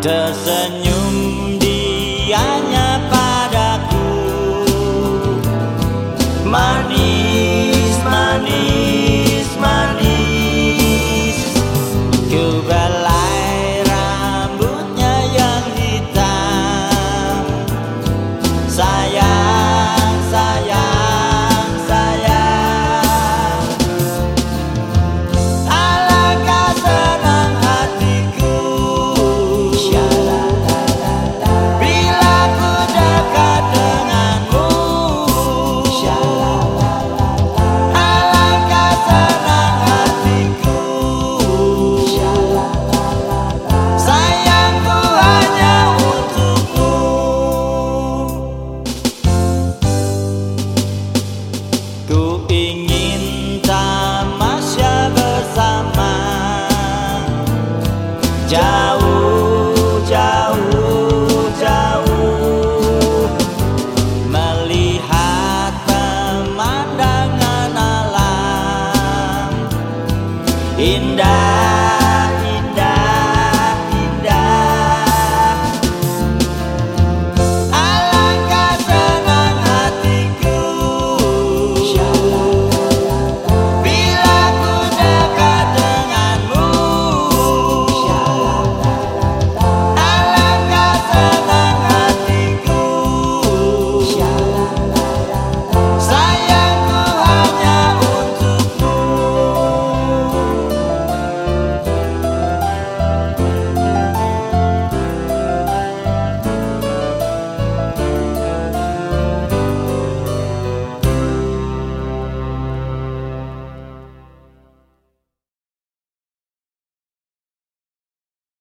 Tersenyum dianya padaku. Manis, manis, manis Ku belai rambutnya yang hitam. Sayang, jauh jauh jauh melihat pemandangan alam indah